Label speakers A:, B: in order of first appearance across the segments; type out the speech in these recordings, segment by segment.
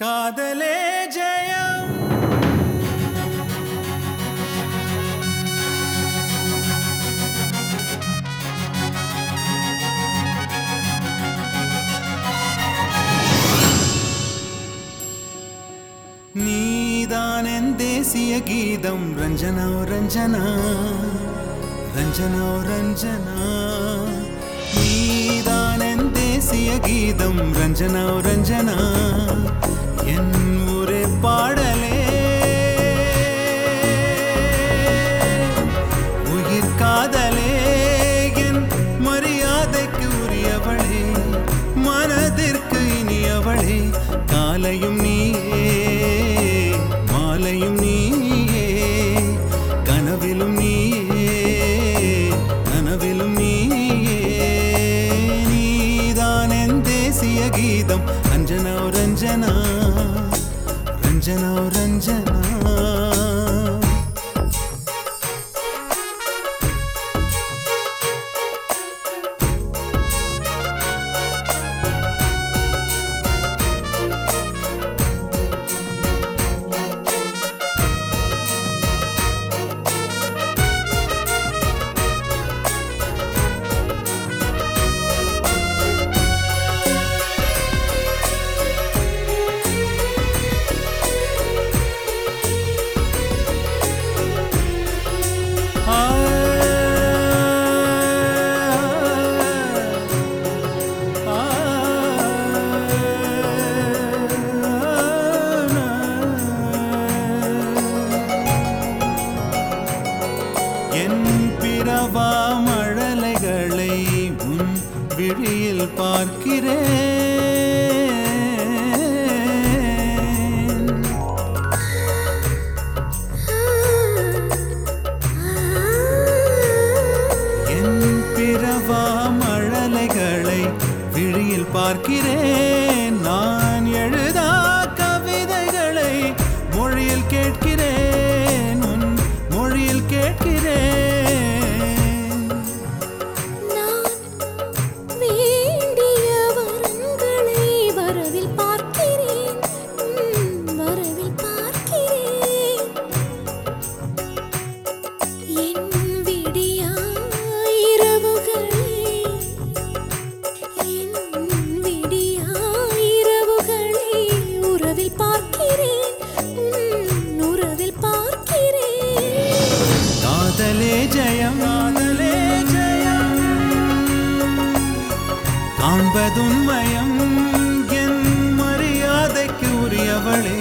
A: காதலே ஜெயம். நீதான் தேசிய கீதம் ரஞ்சனா ரஞ்சனா. ரஞ்சனா ரஞ்சனா. நீதான் தேசிய கீதம் ரஞ்சனா ரஞ்சனா. என் ஊரே பாடலே கீதம் ரஞ்சனா ஓ ரஞ்சனா பார்க்கிறேன். என் பிறவா மழலைகளை விழியில் பார்க்கிறேன். காண்பதுண்மயம் என் மரியாதைக்கு உரியவளே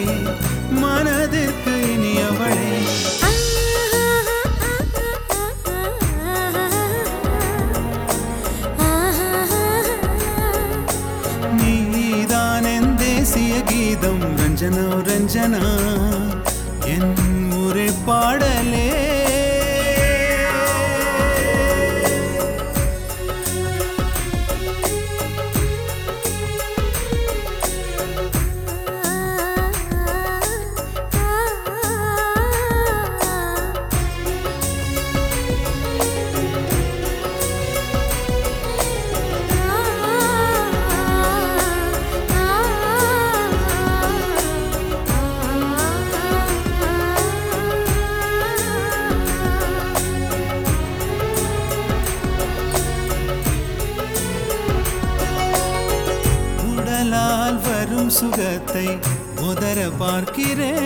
A: மனதிற்கு இனியவளே நீதான் என் தேசிய கீதம் ரஞ்சனா ஓ ரஞ்சனா என் ஊரே பாடலே உடலால் சுகத்தை உதர பார்க்கிறேன்.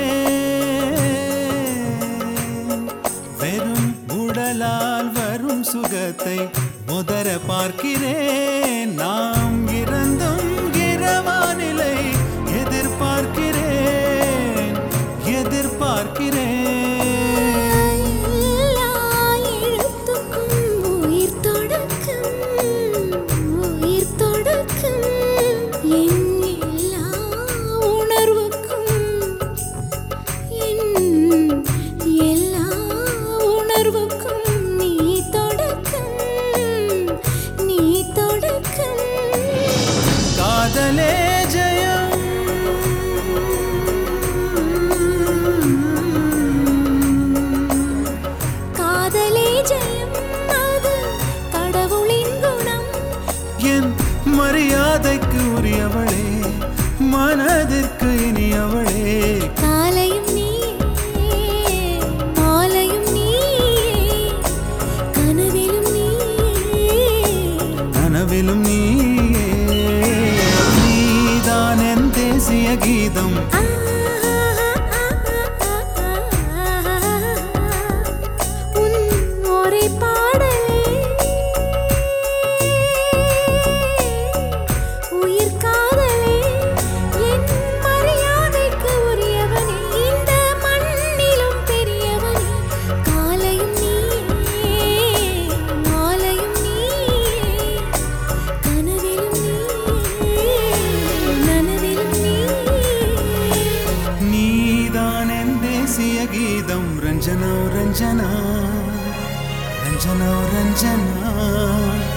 A: வெறும் உடலால் வரும் சுகத்தை உதர பார்க்கிறேன். நாம் இறந்தும் இரவானிலை எதிர்பார்க்கிறேன். எதிர்பார்க்கிறேன்.
B: காதலே ஜெயம். காதலே ஜெயம் அது கடவுளின் குணம். என்
C: மரியாதைக்கு
D: உரியவளே மனதிற்கு இனியவளே. காலை ரஞ்சனா ரஞ்சனா ரஞ்சனா ரஞ்சனா